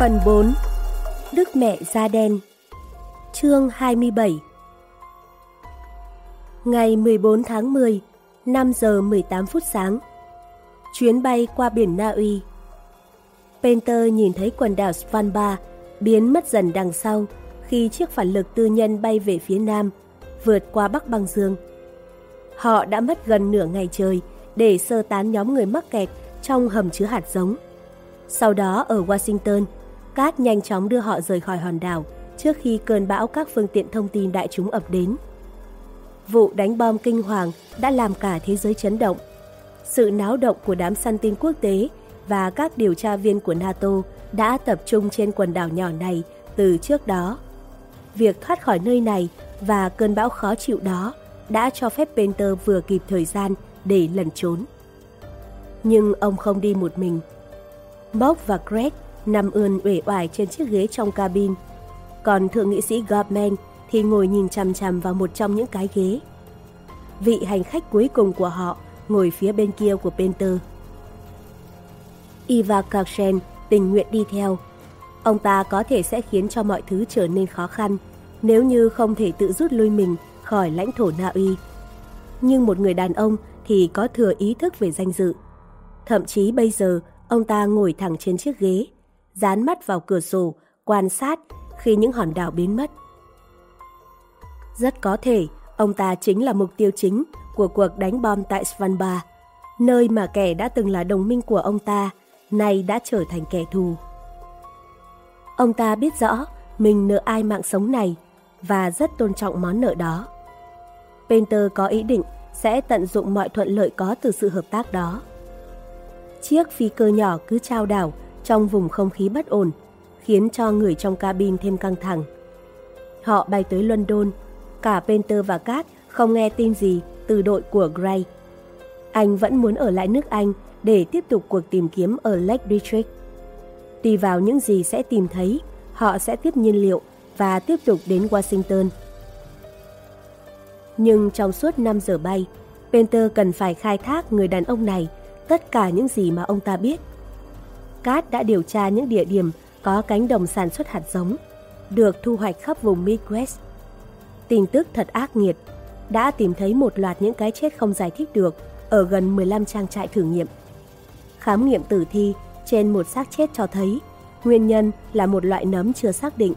Phần 4 Đức mẹ da đen Chương 27 Ngày 14 tháng 10, 5 giờ 18 phút sáng Chuyến bay qua biển Na Uy Penter nhìn thấy quần đảo Svalbard biến mất dần đằng sau khi chiếc phản lực tư nhân bay về phía nam, vượt qua Bắc băng dương. Họ đã mất gần nửa ngày trời để sơ tán nhóm người mắc kẹt trong hầm chứa hạt giống. Sau đó ở Washington, Cát nhanh chóng đưa họ rời khỏi hòn đảo trước khi cơn bão các phương tiện thông tin đại chúng ập đến. Vụ đánh bom kinh hoàng đã làm cả thế giới chấn động. Sự náo động của đám săn tin quốc tế và các điều tra viên của NATO đã tập trung trên quần đảo nhỏ này từ trước đó. Việc thoát khỏi nơi này và cơn bão khó chịu đó đã cho phép Penter vừa kịp thời gian để lẩn trốn. Nhưng ông không đi một mình. Bob và Greg nằm ươn uể oải trên chiếc ghế trong cabin. Còn thượng nghị sĩ Gorman thì ngồi nhìn chằm chằm vào một trong những cái ghế. Vị hành khách cuối cùng của họ ngồi phía bên kia của Penter. Eva Karsen tình nguyện đi theo. Ông ta có thể sẽ khiến cho mọi thứ trở nên khó khăn nếu như không thể tự rút lui mình khỏi lãnh thổ Na Uy. Nhưng một người đàn ông thì có thừa ý thức về danh dự. Thậm chí bây giờ, ông ta ngồi thẳng trên chiếc ghế, dán mắt vào cửa sổ, quan sát khi những hòn đảo biến mất. Rất có thể, ông ta chính là mục tiêu chính của cuộc đánh bom tại Svalbard, nơi mà kẻ đã từng là đồng minh của ông ta, nay đã trở thành kẻ thù. Ông ta biết rõ mình nợ ai mạng sống này và rất tôn trọng món nợ đó. Painter có ý định sẽ tận dụng mọi thuận lợi có từ sự hợp tác đó. Chiếc phi cơ nhỏ cứ trao đảo trong vùng không khí bất ổn, khiến cho người trong cabin thêm căng thẳng. Họ bay tới London, cả Peter và Kat không nghe tin gì từ đội của Gray. Anh vẫn muốn ở lại nước Anh để tiếp tục cuộc tìm kiếm ở Lake District. Tùy vào những gì sẽ tìm thấy, họ sẽ tiếp nhiên liệu và tiếp tục đến Washington. Nhưng trong suốt 5 giờ bay, Penter cần phải khai thác người đàn ông này tất cả những gì mà ông ta biết. Cát đã điều tra những địa điểm có cánh đồng sản xuất hạt giống, được thu hoạch khắp vùng Midwest. Tin tức thật ác nghiệt, đã tìm thấy một loạt những cái chết không giải thích được ở gần 15 trang trại thử nghiệm. Khám nghiệm tử thi trên một xác chết cho thấy nguyên nhân là một loại nấm chưa xác định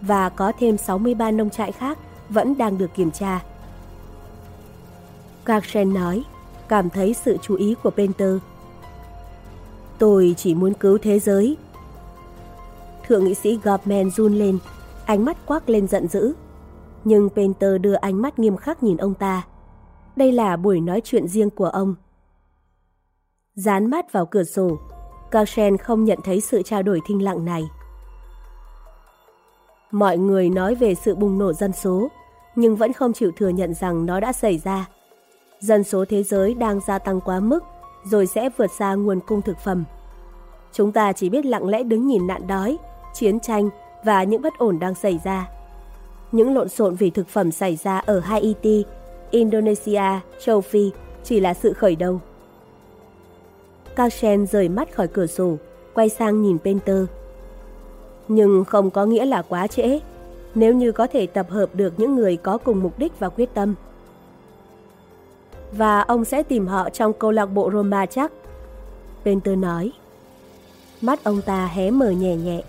và có thêm 63 nông trại khác vẫn đang được kiểm tra. Garshen nói, cảm thấy sự chú ý của Penter. Tôi chỉ muốn cứu thế giới. Thượng nghị sĩ Gorman run lên, ánh mắt quắc lên giận dữ. Nhưng Penter đưa ánh mắt nghiêm khắc nhìn ông ta. Đây là buổi nói chuyện riêng của ông. Dán mắt vào cửa sổ, Garshen không nhận thấy sự trao đổi thinh lặng này. Mọi người nói về sự bùng nổ dân số, nhưng vẫn không chịu thừa nhận rằng nó đã xảy ra. Dân số thế giới đang gia tăng quá mức, rồi sẽ vượt xa nguồn cung thực phẩm. Chúng ta chỉ biết lặng lẽ đứng nhìn nạn đói, chiến tranh và những bất ổn đang xảy ra. Những lộn xộn vì thực phẩm xảy ra ở Haiti, Indonesia, châu Phi chỉ là sự khởi đầu. Kashen rời mắt khỏi cửa sổ, quay sang nhìn Penter. Nhưng không có nghĩa là quá trễ, nếu như có thể tập hợp được những người có cùng mục đích và quyết tâm. Và ông sẽ tìm họ trong câu lạc bộ Roma chắc. Penter nói. Mắt ông ta hé mở nhẹ nhẹ.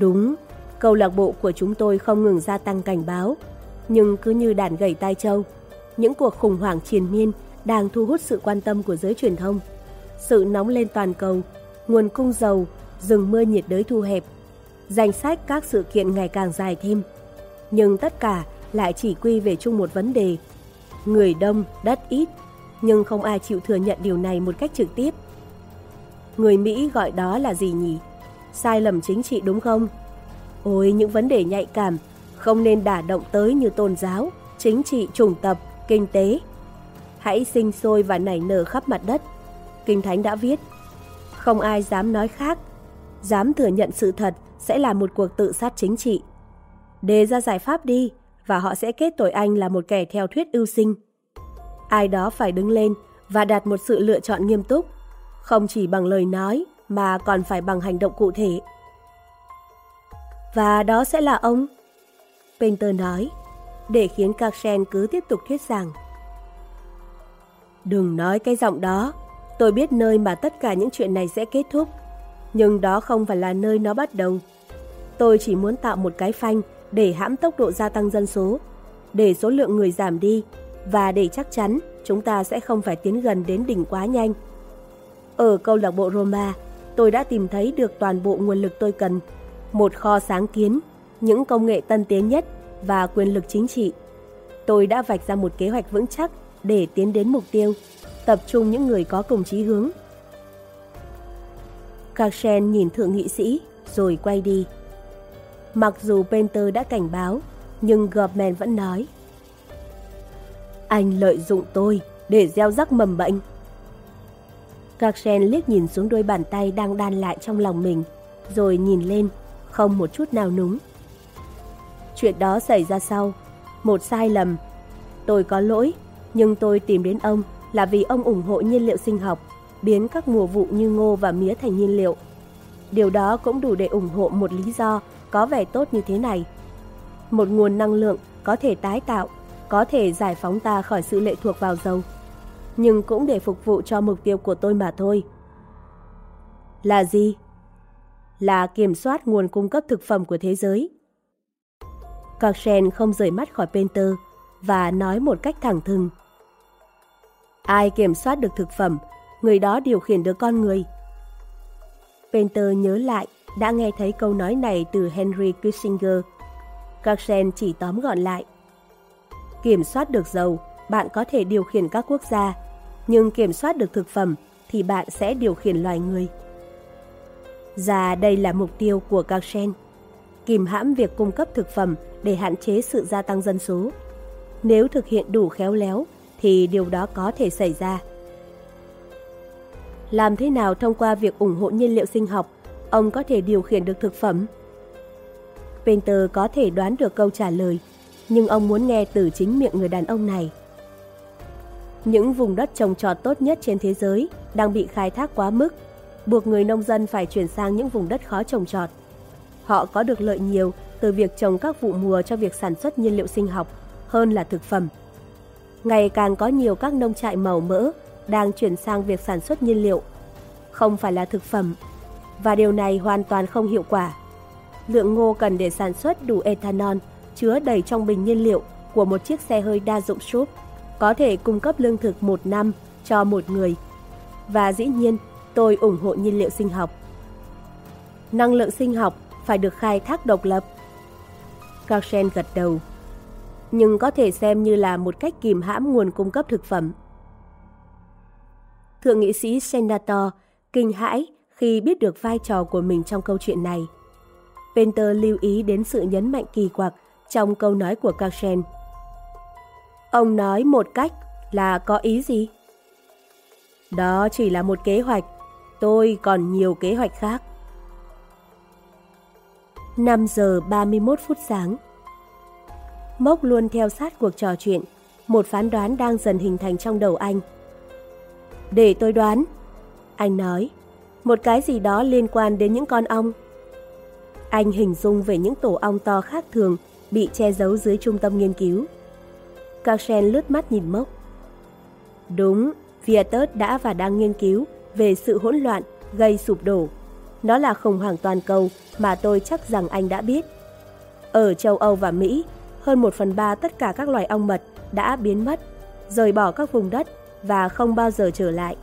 Đúng, câu lạc bộ của chúng tôi không ngừng gia tăng cảnh báo, nhưng cứ như đàn gầy tai châu, những cuộc khủng hoảng triền miên đang thu hút sự quan tâm của giới truyền thông. Sự nóng lên toàn cầu, nguồn cung dầu, rừng mưa nhiệt đới thu hẹp, danh sách các sự kiện ngày càng dài thêm. Nhưng tất cả lại chỉ quy về chung một vấn đề. Người đông, đất ít, nhưng không ai chịu thừa nhận điều này một cách trực tiếp. Người Mỹ gọi đó là gì nhỉ? Sai lầm chính trị đúng không? Ôi, những vấn đề nhạy cảm, không nên đả động tới như tôn giáo, chính trị, chủng tập, kinh tế. Hãy sinh sôi và nảy nở khắp mặt đất. Kinh Thánh đã viết, không ai dám nói khác, dám thừa nhận sự thật sẽ là một cuộc tự sát chính trị. Đề ra giải pháp đi, và họ sẽ kết tội anh là một kẻ theo thuyết ưu sinh. Ai đó phải đứng lên và đạt một sự lựa chọn nghiêm túc, không chỉ bằng lời nói mà còn phải bằng hành động cụ thể. Và đó sẽ là ông. Painter nói, để khiến Karsen cứ tiếp tục thuyết giảng. Đừng nói cái giọng đó, tôi biết nơi mà tất cả những chuyện này sẽ kết thúc, nhưng đó không phải là nơi nó bắt đầu. Tôi chỉ muốn tạo một cái phanh để hãm tốc độ gia tăng dân số, để số lượng người giảm đi và để chắc chắn chúng ta sẽ không phải tiến gần đến đỉnh quá nhanh. Ở câu lạc bộ Roma, tôi đã tìm thấy được toàn bộ nguồn lực tôi cần, một kho sáng kiến, những công nghệ tân tiến nhất và quyền lực chính trị. Tôi đã vạch ra một kế hoạch vững chắc để tiến đến mục tiêu, tập trung những người có cùng chí hướng. Karsen nhìn thượng nghị sĩ rồi quay đi. Mặc dù Penter đã cảnh báo, nhưng Gorman vẫn nói. Anh lợi dụng tôi để gieo rắc mầm bệnh. Karsen liếc nhìn xuống đôi bàn tay đang đan lại trong lòng mình, rồi nhìn lên, không một chút nào núng. Chuyện đó xảy ra sau, một sai lầm. Tôi có lỗi, nhưng tôi tìm đến ông là vì ông ủng hộ nhiên liệu sinh học, biến các mùa vụ như ngô và mía thành nhiên liệu. Điều đó cũng đủ để ủng hộ một lý do có vẻ tốt như thế này. Một nguồn năng lượng có thể tái tạo, có thể giải phóng ta khỏi sự lệ thuộc vào dầu, nhưng cũng để phục vụ cho mục tiêu của tôi mà thôi. Là gì? Là kiểm soát nguồn cung cấp thực phẩm của thế giới. Cochrane không rời mắt khỏi Penter và nói một cách thẳng thừng. Ai kiểm soát được thực phẩm, người đó điều khiển được con người. Penter nhớ lại đã nghe thấy câu nói này từ Henry Kissinger. Cochrane chỉ tóm gọn lại. Kiểm soát được dầu, bạn có thể điều khiển các quốc gia, nhưng kiểm soát được thực phẩm thì bạn sẽ điều khiển loài người. Và đây là mục tiêu của Cochrane kìm hãm việc cung cấp thực phẩm để hạn chế sự gia tăng dân số. Nếu thực hiện đủ khéo léo thì điều đó có thể xảy ra. Làm thế nào thông qua việc ủng hộ nhiên liệu sinh học, ông có thể điều khiển được thực phẩm? Painter có thể đoán được câu trả lời, nhưng ông muốn nghe từ chính miệng người đàn ông này. Những vùng đất trồng trọt tốt nhất trên thế giới đang bị khai thác quá mức, buộc người nông dân phải chuyển sang những vùng đất khó trồng trọt. Họ có được lợi nhiều từ việc trồng các vụ mùa cho việc sản xuất nhiên liệu sinh học hơn là thực phẩm. Ngày càng có nhiều các nông trại màu mỡ đang chuyển sang việc sản xuất nhiên liệu, không phải là thực phẩm, và điều này hoàn toàn không hiệu quả. Lượng ngô cần để sản xuất đủ ethanol chứa đầy trong bình nhiên liệu của một chiếc xe hơi đa dụng súp có thể cung cấp lương thực một năm cho một người. Và dĩ nhiên, tôi ủng hộ nhiên liệu sinh học. Năng lượng sinh học phải được khai thác độc lập. Karsen gật đầu, nhưng có thể xem như là một cách kìm hãm nguồn cung cấp thực phẩm. Thượng nghị sĩ Senator kinh hãi khi biết được vai trò của mình trong câu chuyện này. Penter lưu ý đến sự nhấn mạnh kỳ quặc trong câu nói của Karsen. Ông nói một cách là có ý gì? Đó chỉ là một kế hoạch, tôi còn nhiều kế hoạch khác. 5 giờ 31 phút sáng. Mốc luôn theo sát cuộc trò chuyện, một phán đoán đang dần hình thành trong đầu anh. Để tôi đoán, anh nói, một cái gì đó liên quan đến những con ong. Anh hình dung về những tổ ong to khác thường bị che giấu dưới trung tâm nghiên cứu. Karsen lướt mắt nhìn Mốc. Đúng, Viettus đã và đang nghiên cứu về sự hỗn loạn gây sụp đổ nó là khủng hoảng toàn cầu mà tôi chắc rằng anh đã biết. Ở châu Âu và Mỹ, hơn 1 phần 3 tất cả các loài ong mật đã biến mất, rời bỏ các vùng đất và không bao giờ trở lại.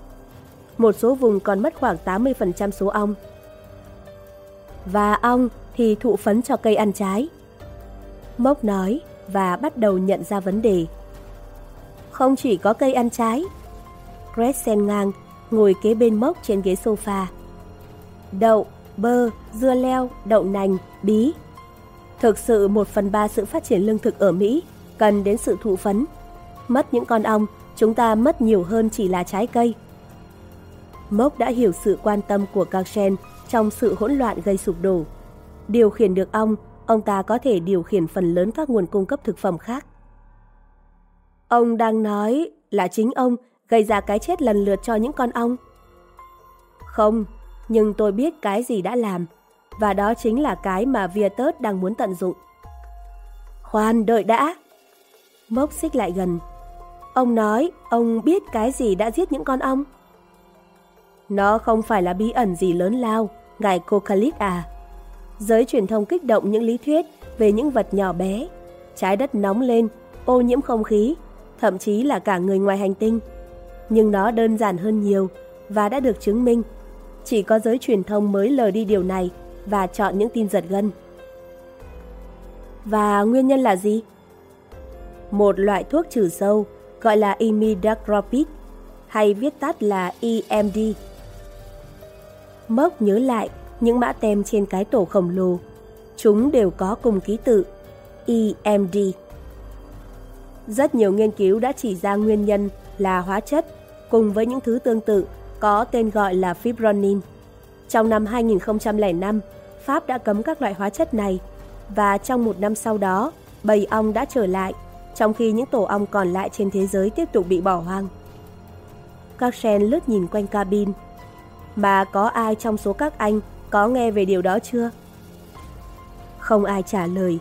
Một số vùng còn mất khoảng 80% số ong. Và ong thì thụ phấn cho cây ăn trái. Mốc nói và bắt đầu nhận ra vấn đề. Không chỉ có cây ăn trái. Gretchen ngang, ngồi kế bên mốc trên ghế sofa đậu, bơ, dưa leo, đậu nành, bí. Thực sự một phần ba sự phát triển lương thực ở Mỹ cần đến sự thụ phấn. Mất những con ong, chúng ta mất nhiều hơn chỉ là trái cây. Mốc đã hiểu sự quan tâm của Karsen trong sự hỗn loạn gây sụp đổ. Điều khiển được ong, ông ta có thể điều khiển phần lớn các nguồn cung cấp thực phẩm khác. Ông đang nói là chính ông gây ra cái chết lần lượt cho những con ong. Không, nhưng tôi biết cái gì đã làm. và đó chính là cái mà Viettus đang muốn tận dụng. Khoan, đợi đã! Mốc xích lại gần. Ông nói, ông biết cái gì đã giết những con ong? Nó không phải là bí ẩn gì lớn lao, ngài Cocalit à. Giới truyền thông kích động những lý thuyết về những vật nhỏ bé. Trái đất nóng lên, ô nhiễm không khí, thậm chí là cả người ngoài hành tinh. Nhưng nó đơn giản hơn nhiều và đã được chứng minh. Chỉ có giới truyền thông mới lờ đi điều này và chọn những tin giật gân. Và nguyên nhân là gì? Một loại thuốc trừ sâu gọi là imidacloprid hay viết tắt là EMD. Mốc nhớ lại những mã tem trên cái tổ khổng lồ. Chúng đều có cùng ký tự EMD. Rất nhiều nghiên cứu đã chỉ ra nguyên nhân là hóa chất cùng với những thứ tương tự có tên gọi là fibronin. Trong năm 2005, Pháp đã cấm các loại hóa chất này và trong một năm sau đó, bầy ong đã trở lại, trong khi những tổ ong còn lại trên thế giới tiếp tục bị bỏ hoang. Các sen lướt nhìn quanh cabin. Mà có ai trong số các anh có nghe về điều đó chưa? Không ai trả lời.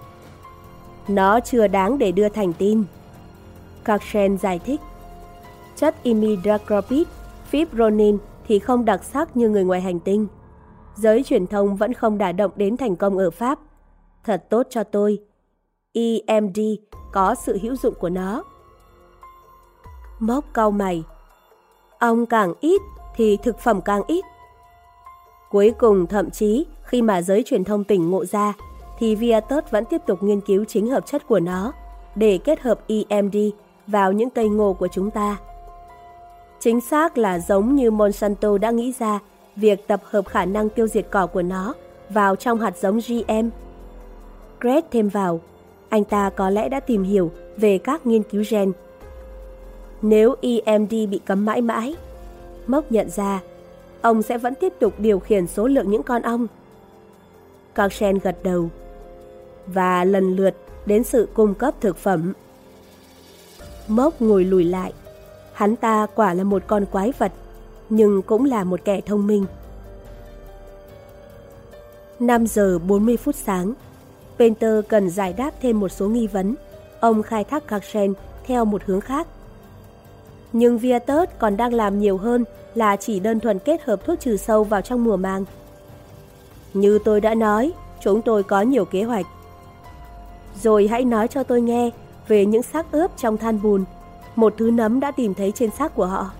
Nó chưa đáng để đưa thành tin. Karsen giải thích. Chất imidacloprid, fibronin thì không đặc sắc như người ngoài hành tinh. Giới truyền thông vẫn không đả động đến thành công ở Pháp. Thật tốt cho tôi. EMD có sự hữu dụng của nó. Mốc cau mày. Ông càng ít thì thực phẩm càng ít. Cuối cùng thậm chí khi mà giới truyền thông tỉnh ngộ ra thì viatot vẫn tiếp tục nghiên cứu chính hợp chất của nó để kết hợp EMD vào những cây ngô của chúng ta. Chính xác là giống như Monsanto đã nghĩ ra việc tập hợp khả năng tiêu diệt cỏ của nó vào trong hạt giống GM. Greg thêm vào, anh ta có lẽ đã tìm hiểu về các nghiên cứu gen. Nếu EMD bị cấm mãi mãi, Mốc nhận ra ông sẽ vẫn tiếp tục điều khiển số lượng những con ong. Carsen gật đầu và lần lượt đến sự cung cấp thực phẩm. Mốc ngồi lùi lại. Hắn ta quả là một con quái vật, nhưng cũng là một kẻ thông minh. 5 giờ 40 phút sáng, Penter cần giải đáp thêm một số nghi vấn. Ông khai thác Karsen theo một hướng khác. Nhưng Viatus còn đang làm nhiều hơn là chỉ đơn thuần kết hợp thuốc trừ sâu vào trong mùa màng. Như tôi đã nói, chúng tôi có nhiều kế hoạch. Rồi hãy nói cho tôi nghe về những xác ướp trong than bùn, một thứ nấm đã tìm thấy trên xác của họ.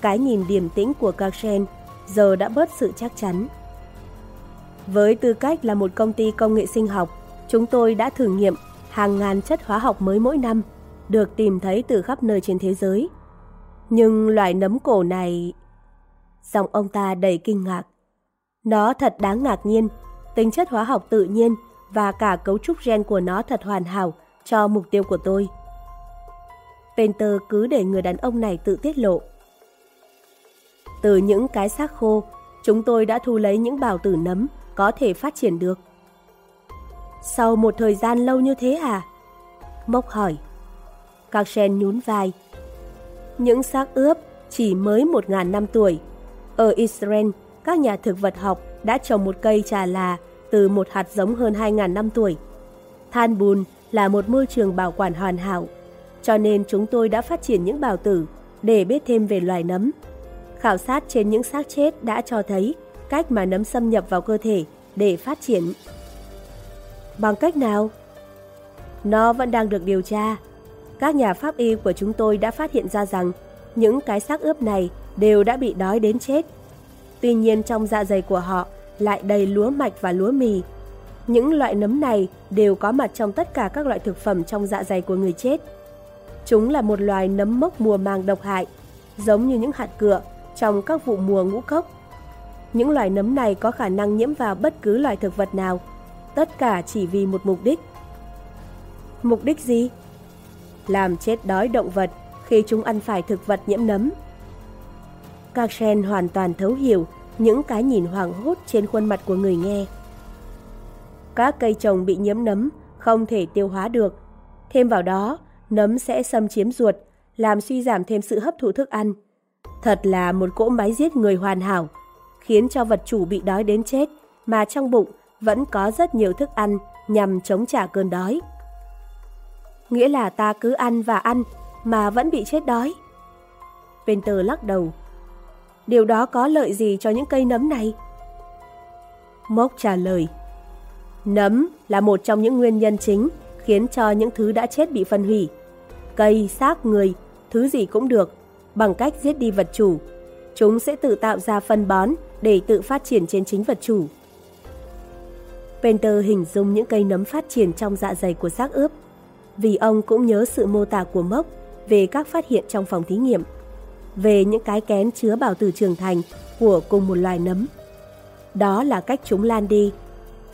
Cái nhìn điềm tĩnh của Karsen giờ đã bớt sự chắc chắn. Với tư cách là một công ty công nghệ sinh học, chúng tôi đã thử nghiệm hàng ngàn chất hóa học mới mỗi năm, được tìm thấy từ khắp nơi trên thế giới. Nhưng loại nấm cổ này... Giọng ông ta đầy kinh ngạc. Nó thật đáng ngạc nhiên, tính chất hóa học tự nhiên và cả cấu trúc gen của nó thật hoàn hảo cho mục tiêu của tôi. Penter cứ để người đàn ông này tự tiết lộ. Từ những cái xác khô, chúng tôi đã thu lấy những bào tử nấm có thể phát triển được. Sau một thời gian lâu như thế à? Mốc hỏi. Các nhún vai. Những xác ướp chỉ mới 1.000 năm tuổi. Ở Israel, các nhà thực vật học đã trồng một cây trà là từ một hạt giống hơn 2.000 năm tuổi. Than bùn là một môi trường bảo quản hoàn hảo, cho nên chúng tôi đã phát triển những bào tử để biết thêm về loài nấm. Khảo sát trên những xác chết đã cho thấy cách mà nấm xâm nhập vào cơ thể để phát triển. Bằng cách nào? Nó vẫn đang được điều tra. Các nhà pháp y của chúng tôi đã phát hiện ra rằng những cái xác ướp này đều đã bị đói đến chết. Tuy nhiên trong dạ dày của họ lại đầy lúa mạch và lúa mì. Những loại nấm này đều có mặt trong tất cả các loại thực phẩm trong dạ dày của người chết. Chúng là một loài nấm mốc mùa màng độc hại, giống như những hạt cựa trong các vụ mùa ngũ cốc. Những loài nấm này có khả năng nhiễm vào bất cứ loài thực vật nào, tất cả chỉ vì một mục đích. Mục đích gì? Làm chết đói động vật khi chúng ăn phải thực vật nhiễm nấm. Carsen hoàn toàn thấu hiểu những cái nhìn hoảng hốt trên khuôn mặt của người nghe. Các cây trồng bị nhiễm nấm không thể tiêu hóa được. Thêm vào đó, nấm sẽ xâm chiếm ruột, làm suy giảm thêm sự hấp thụ thức ăn. Thật là một cỗ máy giết người hoàn hảo. khiến cho vật chủ bị đói đến chết, mà trong bụng vẫn có rất nhiều thức ăn nhằm chống trả cơn đói. Nghĩa là ta cứ ăn và ăn mà vẫn bị chết đói. Penter lắc đầu. Điều đó có lợi gì cho những cây nấm này? Mốc trả lời. Nấm là một trong những nguyên nhân chính khiến cho những thứ đã chết bị phân hủy. Cây, xác người, thứ gì cũng được, bằng cách giết đi vật chủ. Chúng sẽ tự tạo ra phân bón để tự phát triển trên chính vật chủ. Penter hình dung những cây nấm phát triển trong dạ dày của xác ướp, vì ông cũng nhớ sự mô tả của Mốc về các phát hiện trong phòng thí nghiệm, về những cái kén chứa bào tử trưởng thành của cùng một loài nấm. Đó là cách chúng lan đi,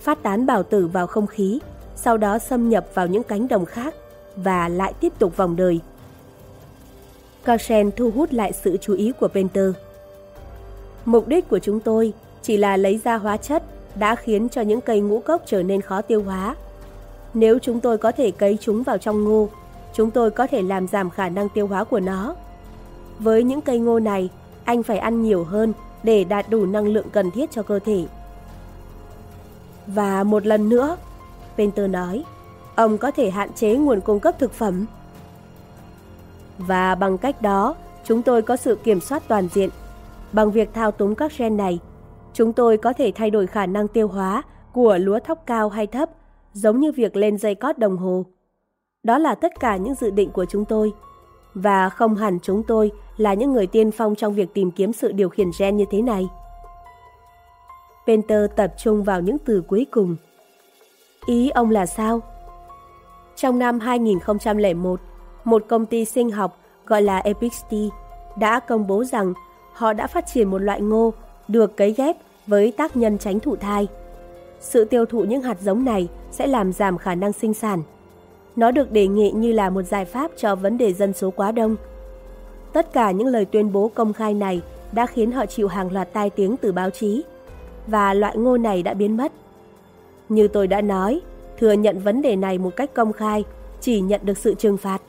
phát tán bào tử vào không khí, sau đó xâm nhập vào những cánh đồng khác và lại tiếp tục vòng đời. Carsen thu hút lại sự chú ý của Penter. Mục đích của chúng tôi chỉ là lấy ra hóa chất đã khiến cho những cây ngũ cốc trở nên khó tiêu hóa. Nếu chúng tôi có thể cấy chúng vào trong ngô, chúng tôi có thể làm giảm khả năng tiêu hóa của nó. Với những cây ngô này, anh phải ăn nhiều hơn để đạt đủ năng lượng cần thiết cho cơ thể. Và một lần nữa, Penter nói, ông có thể hạn chế nguồn cung cấp thực phẩm. Và bằng cách đó, chúng tôi có sự kiểm soát toàn diện. Bằng việc thao túng các gen này, chúng tôi có thể thay đổi khả năng tiêu hóa của lúa thóc cao hay thấp, giống như việc lên dây cót đồng hồ. Đó là tất cả những dự định của chúng tôi. Và không hẳn chúng tôi là những người tiên phong trong việc tìm kiếm sự điều khiển gen như thế này. Penter tập trung vào những từ cuối cùng. Ý ông là sao? Trong năm 2001, một công ty sinh học gọi là Epixty đã công bố rằng họ đã phát triển một loại ngô được cấy ghép với tác nhân tránh thụ thai. Sự tiêu thụ những hạt giống này sẽ làm giảm khả năng sinh sản. Nó được đề nghị như là một giải pháp cho vấn đề dân số quá đông. Tất cả những lời tuyên bố công khai này đã khiến họ chịu hàng loạt tai tiếng từ báo chí và loại ngô này đã biến mất. Như tôi đã nói, thừa nhận vấn đề này một cách công khai chỉ nhận được sự trừng phạt.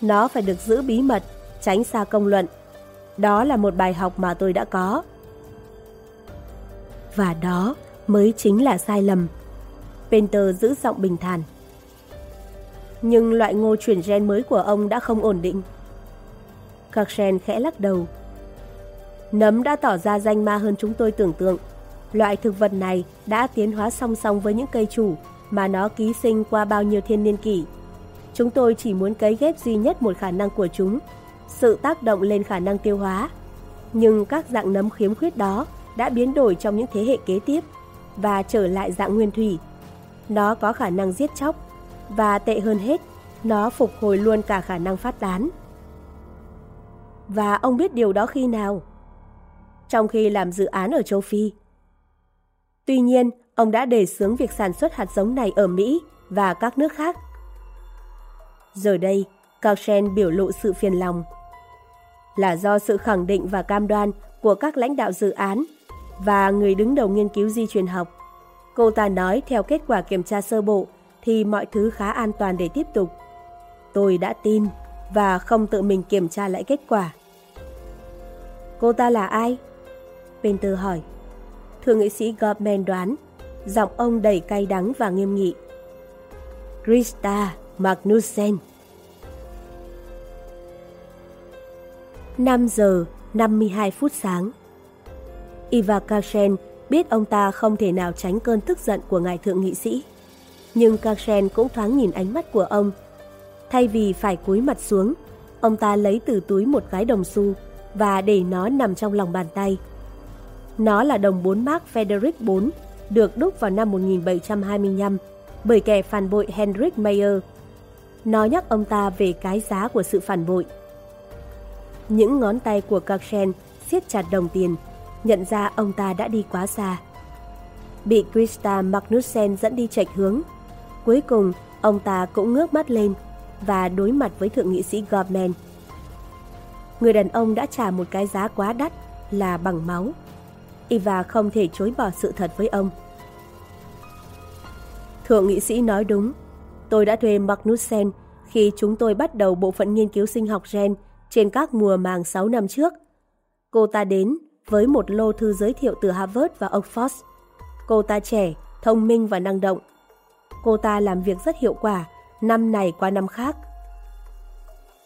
Nó phải được giữ bí mật, tránh xa công luận. Đó là một bài học mà tôi đã có. Và đó mới chính là sai lầm. Penter giữ giọng bình thản. Nhưng loại ngô chuyển gen mới của ông đã không ổn định. Karsen khẽ lắc đầu. Nấm đã tỏ ra danh ma hơn chúng tôi tưởng tượng. Loại thực vật này đã tiến hóa song song với những cây chủ mà nó ký sinh qua bao nhiêu thiên niên kỷ. Chúng tôi chỉ muốn cấy ghép duy nhất một khả năng của chúng, sự tác động lên khả năng tiêu hóa. Nhưng các dạng nấm khiếm khuyết đó đã biến đổi trong những thế hệ kế tiếp và trở lại dạng nguyên thủy. Nó có khả năng giết chóc và tệ hơn hết, nó phục hồi luôn cả khả năng phát tán. Và ông biết điều đó khi nào? Trong khi làm dự án ở châu Phi. Tuy nhiên, ông đã đề xướng việc sản xuất hạt giống này ở Mỹ và các nước khác. Giờ đây, Cauchen biểu lộ sự phiền lòng. Là do sự khẳng định và cam đoan của các lãnh đạo dự án và người đứng đầu nghiên cứu di truyền học. Cô ta nói theo kết quả kiểm tra sơ bộ thì mọi thứ khá an toàn để tiếp tục. Tôi đã tin và không tự mình kiểm tra lại kết quả. Cô ta là ai? Penter hỏi. Thượng nghị sĩ Gorman đoán, giọng ông đầy cay đắng và nghiêm nghị. Krista Magnussen 5 giờ 52 phút sáng Iva biết ông ta không thể nào tránh cơn tức giận của ngài thượng nghị sĩ. Nhưng Karsen cũng thoáng nhìn ánh mắt của ông. Thay vì phải cúi mặt xuống, ông ta lấy từ túi một cái đồng xu và để nó nằm trong lòng bàn tay. Nó là đồng 4 mark Frederick IV, được đúc vào năm 1725 bởi kẻ phản bội Henrik Mayer. Nó nhắc ông ta về cái giá của sự phản bội. Những ngón tay của Karsen siết chặt đồng tiền nhận ra ông ta đã đi quá xa. Bị Krista Magnussen dẫn đi chệch hướng. Cuối cùng, ông ta cũng ngước mắt lên và đối mặt với thượng nghị sĩ Gorman. Người đàn ông đã trả một cái giá quá đắt là bằng máu. Eva không thể chối bỏ sự thật với ông. Thượng nghị sĩ nói đúng. Tôi đã thuê Magnussen khi chúng tôi bắt đầu bộ phận nghiên cứu sinh học gen trên các mùa màng 6 năm trước. Cô ta đến với một lô thư giới thiệu từ Harvard và Oxford. Cô ta trẻ, thông minh và năng động. Cô ta làm việc rất hiệu quả, năm này qua năm khác.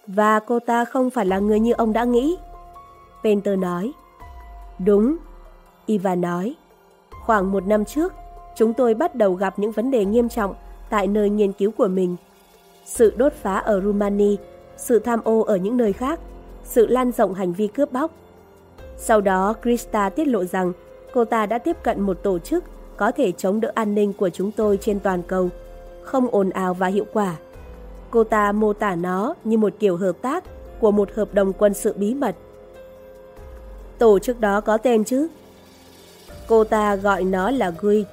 Và cô ta không phải là người như ông đã nghĩ. Penter nói. Đúng, Eva nói. Khoảng một năm trước, chúng tôi bắt đầu gặp những vấn đề nghiêm trọng tại nơi nghiên cứu của mình. Sự đốt phá ở Rumani, sự tham ô ở những nơi khác, sự lan rộng hành vi cướp bóc. Sau đó, Krista tiết lộ rằng cô ta đã tiếp cận một tổ chức có thể chống đỡ an ninh của chúng tôi trên toàn cầu, không ồn ào và hiệu quả. Cô ta mô tả nó như một kiểu hợp tác của một hợp đồng quân sự bí mật. Tổ chức đó có tên chứ? Cô ta gọi nó là GUI.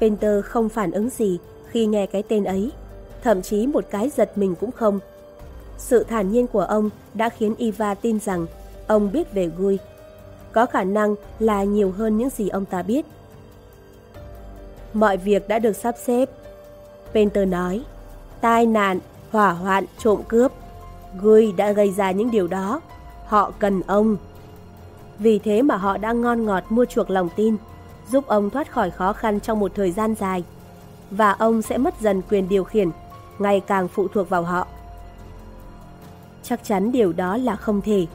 Penter không phản ứng gì khi nghe cái tên ấy, thậm chí một cái giật mình cũng không. Sự thản nhiên của ông đã khiến Iva tin rằng ông biết về GUI. Có khả năng là nhiều hơn những gì ông ta biết. Mọi việc đã được sắp xếp. Penter nói, tai nạn, hỏa hoạn, trộm cướp. Gui đã gây ra những điều đó. Họ cần ông. Vì thế mà họ đã ngon ngọt mua chuộc lòng tin, giúp ông thoát khỏi khó khăn trong một thời gian dài. Và ông sẽ mất dần quyền điều khiển, ngày càng phụ thuộc vào họ. Chắc chắn điều đó là không thể,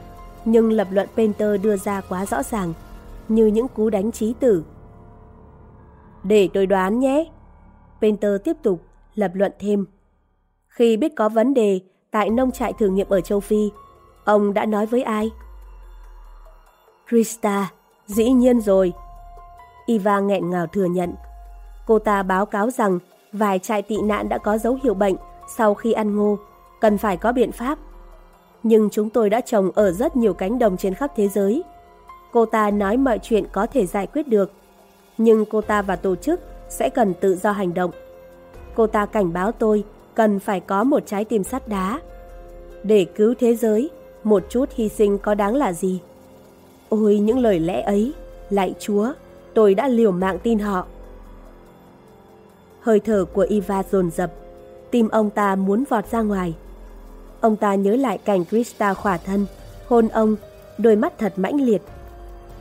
nhưng lập luận Painter đưa ra quá rõ ràng, như những cú đánh trí tử. Để tôi đoán nhé. Painter tiếp tục lập luận thêm. Khi biết có vấn đề tại nông trại thử nghiệm ở châu Phi, ông đã nói với ai? Krista, dĩ nhiên rồi. Iva nghẹn ngào thừa nhận. Cô ta báo cáo rằng vài trại tị nạn đã có dấu hiệu bệnh sau khi ăn ngô, cần phải có biện pháp. Nhưng chúng tôi đã trồng ở rất nhiều cánh đồng trên khắp thế giới. Cô ta nói mọi chuyện có thể giải quyết được, nhưng cô ta và tổ chức sẽ cần tự do hành động. Cô ta cảnh báo tôi cần phải có một trái tim sắt đá. Để cứu thế giới, một chút hy sinh có đáng là gì? Ôi những lời lẽ ấy, lạy Chúa, tôi đã liều mạng tin họ. Hơi thở của Iva dồn dập, tim ông ta muốn vọt ra ngoài. Ông ta nhớ lại cảnh Krista khỏa thân, hôn ông, đôi mắt thật mãnh liệt.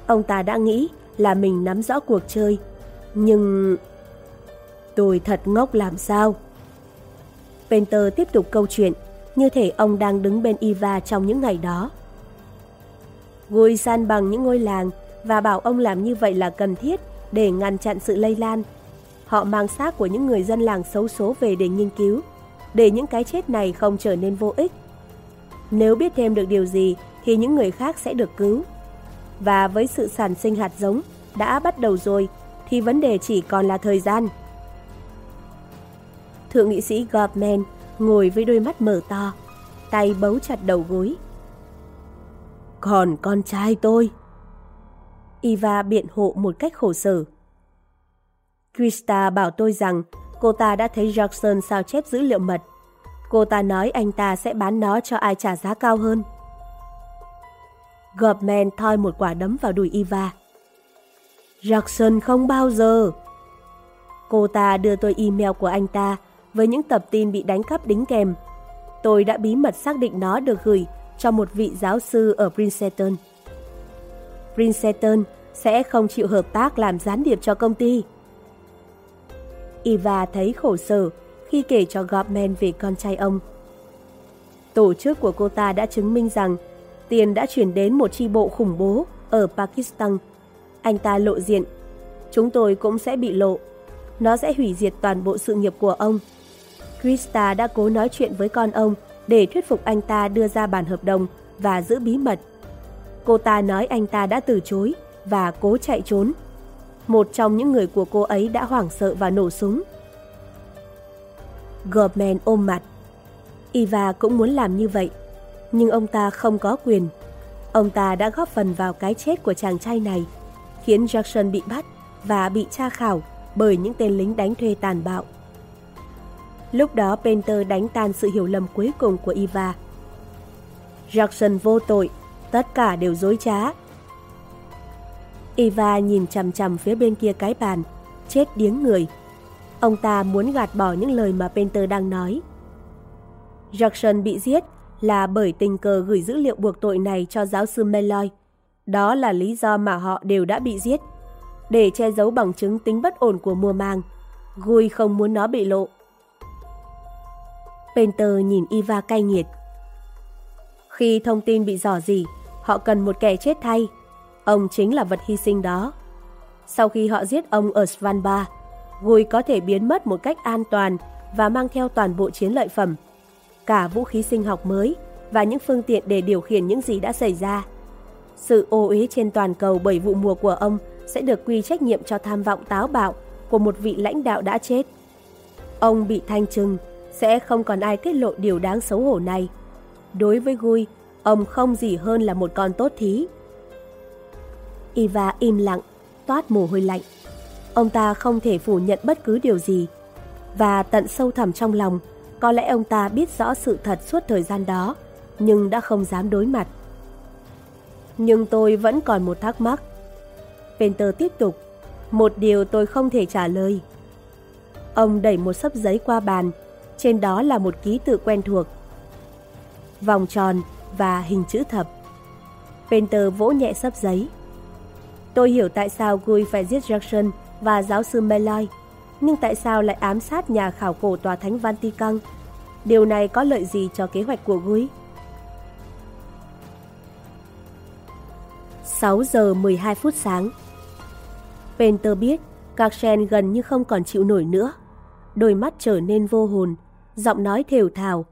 Ông ta đã nghĩ là mình nắm rõ cuộc chơi, nhưng... Tôi thật ngốc làm sao? Penter tiếp tục câu chuyện, như thể ông đang đứng bên Iva trong những ngày đó. Gùi san bằng những ngôi làng và bảo ông làm như vậy là cần thiết để ngăn chặn sự lây lan. Họ mang xác của những người dân làng xấu số về để nghiên cứu, để những cái chết này không trở nên vô ích. Nếu biết thêm được điều gì thì những người khác sẽ được cứu. Và với sự sản sinh hạt giống đã bắt đầu rồi thì vấn đề chỉ còn là thời gian. Thượng nghị sĩ Gorman ngồi với đôi mắt mở to, tay bấu chặt đầu gối. Còn con trai tôi. Iva biện hộ một cách khổ sở. Krista bảo tôi rằng cô ta đã thấy Jackson sao chép dữ liệu mật. Cô ta nói anh ta sẽ bán nó cho ai trả giá cao hơn. Gorman thoi một quả đấm vào đùi Iva. Jackson không bao giờ. Cô ta đưa tôi email của anh ta với những tập tin bị đánh cắp đính kèm. Tôi đã bí mật xác định nó được gửi cho một vị giáo sư ở Princeton. Princeton sẽ không chịu hợp tác làm gián điệp cho công ty. Eva thấy khổ sở khi kể cho Gorman về con trai ông. Tổ chức của cô ta đã chứng minh rằng tiền đã chuyển đến một chi bộ khủng bố ở Pakistan. Anh ta lộ diện. Chúng tôi cũng sẽ bị lộ. Nó sẽ hủy diệt toàn bộ sự nghiệp của ông. Krista đã cố nói chuyện với con ông để thuyết phục anh ta đưa ra bản hợp đồng và giữ bí mật. Cô ta nói anh ta đã từ chối và cố chạy trốn. Một trong những người của cô ấy đã hoảng sợ và nổ súng. Gorman ôm mặt. Iva cũng muốn làm như vậy, nhưng ông ta không có quyền. Ông ta đã góp phần vào cái chết của chàng trai này, khiến Jackson bị bắt và bị tra khảo bởi những tên lính đánh thuê tàn bạo. Lúc đó Penter đánh tan sự hiểu lầm cuối cùng của Iva. Jackson vô tội, tất cả đều dối trá. Eva nhìn chằm chằm phía bên kia cái bàn, chết điếng người. Ông ta muốn gạt bỏ những lời mà Penter đang nói. Jackson bị giết là bởi tình cờ gửi dữ liệu buộc tội này cho giáo sư Meloy. Đó là lý do mà họ đều đã bị giết. Để che giấu bằng chứng tính bất ổn của mùa màng, Gui không muốn nó bị lộ. Penter nhìn Iva cay nghiệt. Khi thông tin bị dò dỉ, họ cần một kẻ chết thay. Ông chính là vật hy sinh đó. Sau khi họ giết ông ở Svanba, Gui có thể biến mất một cách an toàn và mang theo toàn bộ chiến lợi phẩm, cả vũ khí sinh học mới và những phương tiện để điều khiển những gì đã xảy ra. Sự ô uế trên toàn cầu bởi vụ mùa của ông sẽ được quy trách nhiệm cho tham vọng táo bạo của một vị lãnh đạo đã chết. Ông bị thanh trừng, sẽ không còn ai tiết lộ điều đáng xấu hổ này. Đối với Gui, ông không gì hơn là một con tốt thí. Iva im lặng, toát mồ hôi lạnh. Ông ta không thể phủ nhận bất cứ điều gì. Và tận sâu thẳm trong lòng, có lẽ ông ta biết rõ sự thật suốt thời gian đó, nhưng đã không dám đối mặt. Nhưng tôi vẫn còn một thắc mắc. Penter tiếp tục, một điều tôi không thể trả lời. Ông đẩy một sấp giấy qua bàn, trên đó là một ký tự quen thuộc. Vòng tròn và hình chữ thập. Penter vỗ nhẹ sấp giấy. Tôi hiểu tại sao Gui phải giết Jackson và giáo sư Meloy, nhưng tại sao lại ám sát nhà khảo cổ tòa thánh Vatican? Điều này có lợi gì cho kế hoạch của Gui? 6 giờ 12 phút sáng. Penter biết Karchen gần như không còn chịu nổi nữa. Đôi mắt trở nên vô hồn, giọng nói thều thào,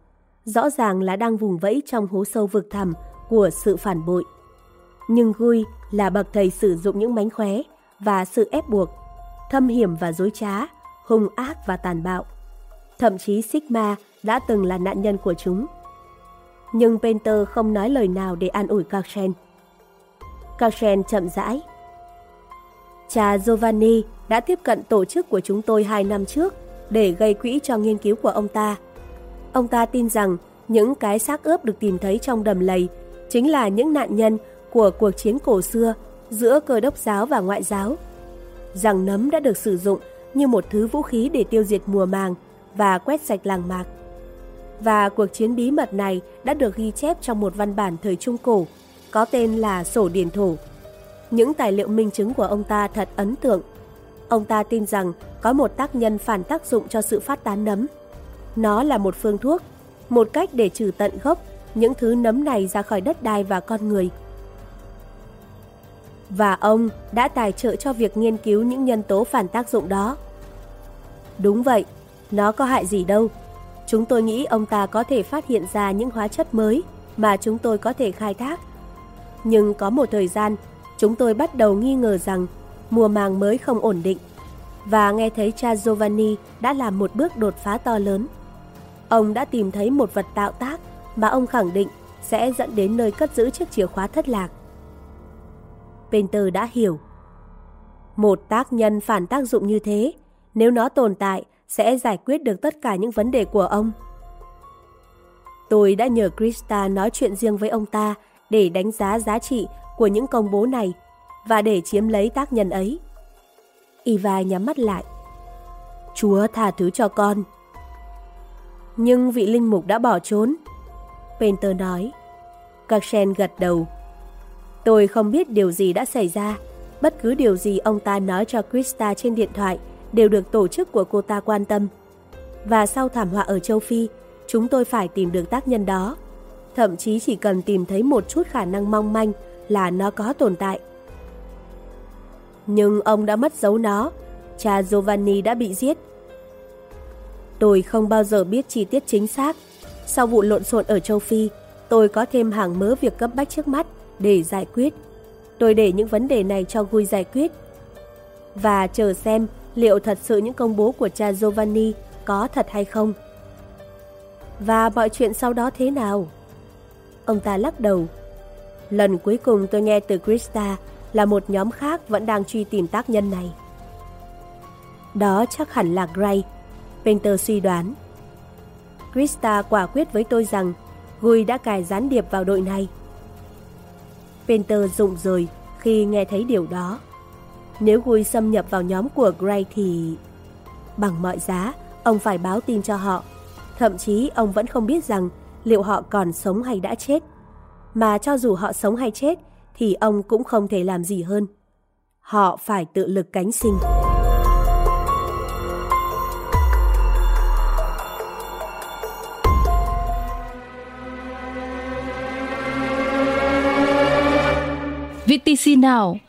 rõ ràng là đang vùng vẫy trong hố sâu vực thẳm của sự phản bội. Nhưng Gui là bậc thầy sử dụng những mánh khóe và sự ép buộc, thâm hiểm và dối trá, hung ác và tàn bạo. Thậm chí Sigma đã từng là nạn nhân của chúng. Nhưng Penter không nói lời nào để an ủi karsen. karsen chậm rãi. Cha Giovanni đã tiếp cận tổ chức của chúng tôi hai năm trước để gây quỹ cho nghiên cứu của ông ta. Ông ta tin rằng những cái xác ướp được tìm thấy trong đầm lầy chính là những nạn nhân của cuộc chiến cổ xưa giữa cơ đốc giáo và ngoại giáo. Rằng nấm đã được sử dụng như một thứ vũ khí để tiêu diệt mùa màng và quét sạch làng mạc. Và cuộc chiến bí mật này đã được ghi chép trong một văn bản thời Trung Cổ có tên là Sổ Điển Thổ. Những tài liệu minh chứng của ông ta thật ấn tượng. Ông ta tin rằng có một tác nhân phản tác dụng cho sự phát tán nấm. Nó là một phương thuốc, một cách để trừ tận gốc những thứ nấm này ra khỏi đất đai và con người. Và ông đã tài trợ cho việc nghiên cứu những nhân tố phản tác dụng đó. Đúng vậy, nó có hại gì đâu. Chúng tôi nghĩ ông ta có thể phát hiện ra những hóa chất mới mà chúng tôi có thể khai thác. Nhưng có một thời gian, chúng tôi bắt đầu nghi ngờ rằng mùa màng mới không ổn định và nghe thấy cha Giovanni đã làm một bước đột phá to lớn. Ông đã tìm thấy một vật tạo tác mà ông khẳng định sẽ dẫn đến nơi cất giữ chiếc chìa khóa thất lạc. Painter đã hiểu. Một tác nhân phản tác dụng như thế, nếu nó tồn tại, sẽ giải quyết được tất cả những vấn đề của ông. Tôi đã nhờ Krista nói chuyện riêng với ông ta để đánh giá giá trị của những công bố này và để chiếm lấy tác nhân ấy. Iva nhắm mắt lại. Chúa tha thứ cho con. Nhưng vị linh mục đã bỏ trốn. Painter nói. Kaksen gật đầu. Tôi không biết điều gì đã xảy ra. Bất cứ điều gì ông ta nói cho Krista trên điện thoại đều được tổ chức của cô ta quan tâm. Và sau thảm họa ở châu Phi, chúng tôi phải tìm được tác nhân đó. Thậm chí chỉ cần tìm thấy một chút khả năng mong manh là nó có tồn tại. Nhưng ông đã mất dấu nó, cha Giovanni đã bị giết. Tôi không bao giờ biết chi tiết chính xác. Sau vụ lộn xộn ở châu Phi, tôi có thêm hàng mớ việc cấp bách trước mắt để giải quyết. Tôi để những vấn đề này cho Gui giải quyết. Và chờ xem liệu thật sự những công bố của cha Giovanni có thật hay không. Và mọi chuyện sau đó thế nào? Ông ta lắc đầu. Lần cuối cùng tôi nghe từ Krista là một nhóm khác vẫn đang truy tìm tác nhân này. Đó chắc hẳn là Gray, Painter suy đoán. Krista quả quyết với tôi rằng Gui đã cài gián điệp vào đội này. Painter rụng rời khi nghe thấy điều đó. Nếu Gui xâm nhập vào nhóm của Gray thì... Bằng mọi giá, ông phải báo tin cho họ. Thậm chí ông vẫn không biết rằng liệu họ còn sống hay đã chết. Mà cho dù họ sống hay chết, thì ông cũng không thể làm gì hơn. Họ phải tự lực cánh sinh. VTC Now